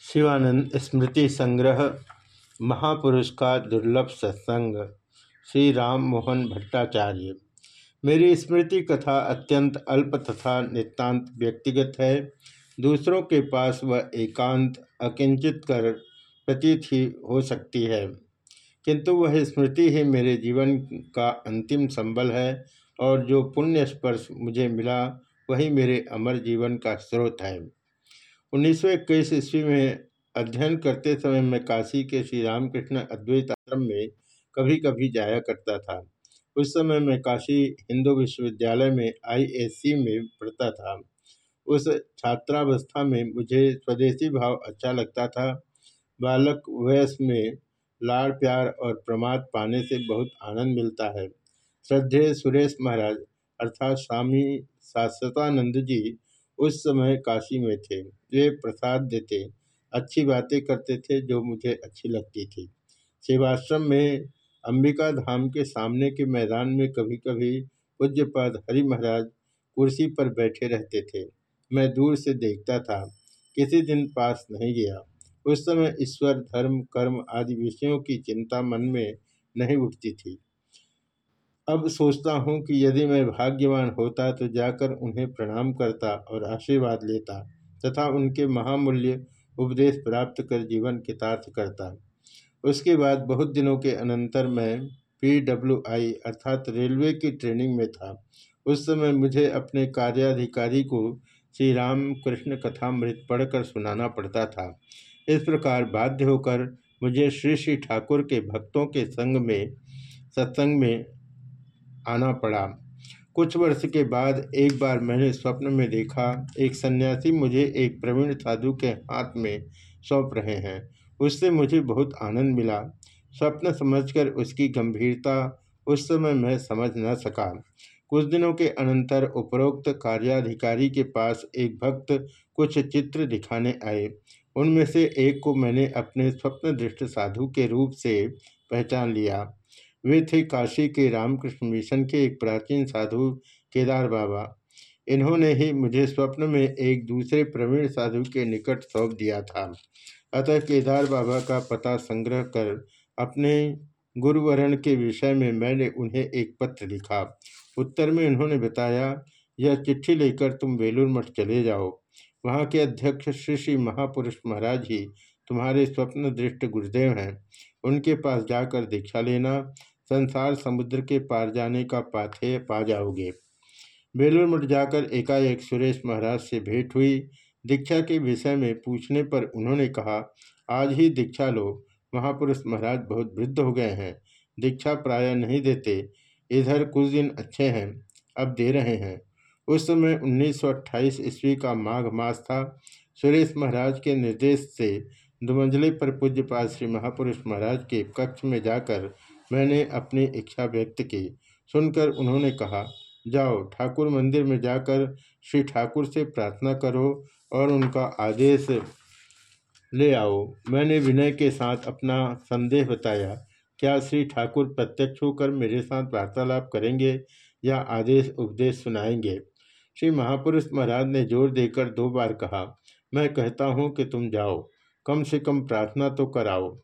शिवानंद स्मृति संग्रह महापुरुष का दुर्लभ सत्संग, श्री राम मोहन भट्टाचार्य। मेरी स्मृति कथा अत्यंत अल्प तथा नितांत व्यक्तिगत है। दूसरों के पास वह एकांत, अकिंचित कर प्रतीत ही हो सकती है। किंतु वह स्मृति ही मेरे जीवन का अंतिम संबल है और जो पुण्य स्पर्श मुझे मिला, वही मेरे अमर जीवन का स्रोत है। उन्नीस सौ इक्कीस ईस्वी में अध्ययन करते समय मैं काशी के श्री रामकृष्ण अद्वैत आश्रम में कभी कभी जाया करता था। उस समय मैं काशी हिंदू विश्वविद्यालय में आईएससी में पढ़ता था। उस छात्रावस्था में मुझे स्वदेशी भाव अच्छा लगता था। बालक वयस में लाड़ प्यार और प्रमाद पाने से बहुत आनंद मिलता है। श्रद्धेय सुरेश महाराज अर्थात स्वामी शाश्वतानंद जी उस समय काशी में थे। वे प्रसाद देते, अच्छी बातें करते थे जो मुझे अच्छी लगती थी। सेवाश्रम में अंबिका धाम के सामने के मैदान में कभी कभी पूज्यपद हरि महाराज कुर्सी पर बैठे रहते थे। मैं दूर से देखता था। किसी दिन पास नहीं गया। उस समय ईश्वर, धर्म, कर्म आदि विषयों की चिंता मन में नहीं उठती थी। अब सोचता हूँ कि यदि मैं भाग्यवान होता तो जाकर उन्हें प्रणाम करता और आशीर्वाद लेता तथा उनके महामूल्य उपदेश प्राप्त कर जीवन कितार्थ करता। उसके बाद बहुत दिनों के अनंतर मैं पी डब्ल्यू आई अर्थात रेलवे की ट्रेनिंग में था। उस समय मुझे अपने कार्याधिकारी को श्री राम कृष्ण कथामृत पढ़कर सुनाना पड़ता था। इस प्रकार बाध्य होकर मुझे श्री श्री ठाकुर के भक्तों के संग में, सत्संग में आना पड़ा। कुछ वर्ष के बाद एक बार मैंने स्वप्न में देखा, एक सन्यासी मुझे एक प्रवीण साधु के हाथ में सौंप रहे हैं। उससे मुझे बहुत आनंद मिला। स्वप्न समझकर उसकी गंभीरता उस समय मैं समझ न सका। कुछ दिनों के अनंतर उपरोक्त कार्याधिकारी के पास एक भक्त कुछ चित्र दिखाने आए। उनमें से एक को मैंने अपने स्वप्न दृष्ट साधु के रूप से पहचान लिया। वे थे काशी के रामकृष्ण मिशन के एक प्राचीन साधु केदार बाबा। इन्होंने ही मुझे स्वप्न में एक दूसरे प्रवीण साधु के निकट सौंप दिया था। अतः केदार बाबा का पता संग्रह कर अपने गुरुवरण के विषय में मैंने उन्हें एक पत्र लिखा। उत्तर में उन्होंने बताया, यह चिट्ठी लेकर तुम बेलूर मठ चले जाओ। वहाँ के अध्यक्ष श्री श्री महापुरुष महाराज ही तुम्हारे स्वप्न दृष्ट गुरुदेव हैं। उनके पास जाकर दीक्षा लेना, संसार समुद्र के पार जाने का पाथेय पा जाओगे। बेलूर मठ जाकर एकाएक सुरेश महाराज से भेंट हुई। दीक्षा के विषय में पूछने पर उन्होंने कहा, आज ही दीक्षा लो। महापुरुष महाराज बहुत वृद्ध हो गए हैं। दीक्षा प्राय नहीं देते। इधर कुछ दिन अच्छे हैं। अब दे रहे हैं। उस समय 1928 ईस्वी का माघ मास था। सुरेश महाराज के निर्देश से दुमंजले पर पूज्यपाद श्री महापुरुष महाराज के कक्ष में जाकर मैंने अपनी इच्छा व्यक्त की। सुनकर उन्होंने कहा, जाओ, ठाकुर मंदिर में जाकर श्री ठाकुर से प्रार्थना करो और उनका आदेश ले आओ। मैंने विनय के साथ अपना संदेह बताया, क्या श्री ठाकुर प्रत्यक्ष होकर मेरे साथ वार्तालाप करेंगे या आदेश, उपदेश सुनाएँगे? श्री महापुरुष महाराज ने ज़ोर देकर दो बार कहा, मैं कहता हूँ कि तुम जाओ। कम से कम प्रार्थना तो कराओ।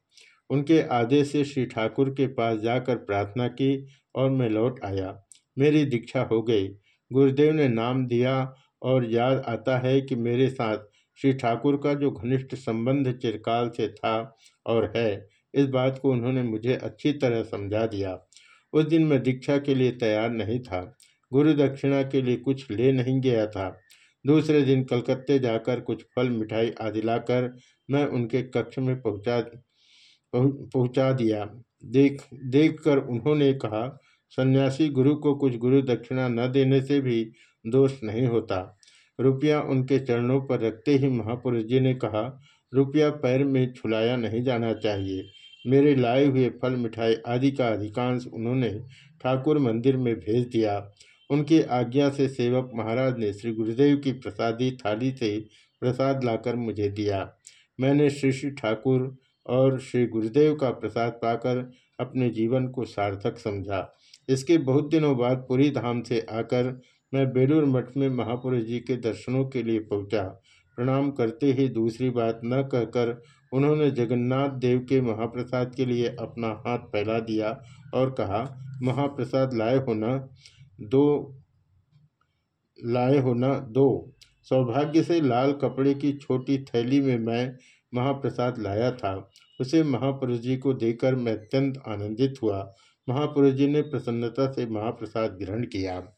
उनके आदेश से श्री ठाकुर के पास जाकर प्रार्थना की और मैं लौट आया। मेरी दीक्षा हो गई। गुरुदेव ने नाम दिया और याद आता है कि मेरे साथ श्री ठाकुर का जो घनिष्ठ संबंध चिरकाल से था और है, इस बात को उन्होंने मुझे अच्छी तरह समझा दिया। उस दिन मैं दीक्षा के लिए तैयार नहीं था। गुरु दक्षिणा के लिए कुछ ले नहीं गया था। दूसरे दिन कलकत्ते जाकर कुछ फल, मिठाई आदि लाकर मैं उनके कक्ष में पहुँचा पहुँचा दिया। देख देख कर उन्होंने कहा, सन्यासी गुरु को कुछ गुरु दक्षिणा न देने से भी दोष नहीं होता। रुपया उनके चरणों पर रखते ही महापुरुष जी ने कहा, रुपया पैर में छुलाया नहीं जाना चाहिए। मेरे लाए हुए फल, मिठाई आदि का अधिकांश उन्होंने ठाकुर मंदिर में भेज दिया। उनकी आज्ञा से सेवक महाराज ने श्री गुरुदेव की प्रसादी थाली से प्रसाद लाकर मुझे दिया। मैंने श्री श्री ठाकुर और श्री गुरुदेव का प्रसाद पाकर अपने जीवन को सार्थक समझा। इसके बहुत दिनों बाद पुरी धाम से आकर मैं बेलूर मठ में महापुरुष जी के दर्शनों के लिए पहुँचा। प्रणाम करते ही दूसरी बात न कहकर उन्होंने जगन्नाथ देव के महाप्रसाद के लिए अपना हाथ फैला दिया और कहा, महाप्रसाद लाए हो न? दो। लाए हो न दो। सौभाग्य से लाल कपड़े की छोटी थैली में मैं महाप्रसाद लाया था। उसे महापुरुष जी को देकर मैं अत्यंत आनंदित हुआ। महापुरुष जी ने प्रसन्नता से महाप्रसाद ग्रहण किया।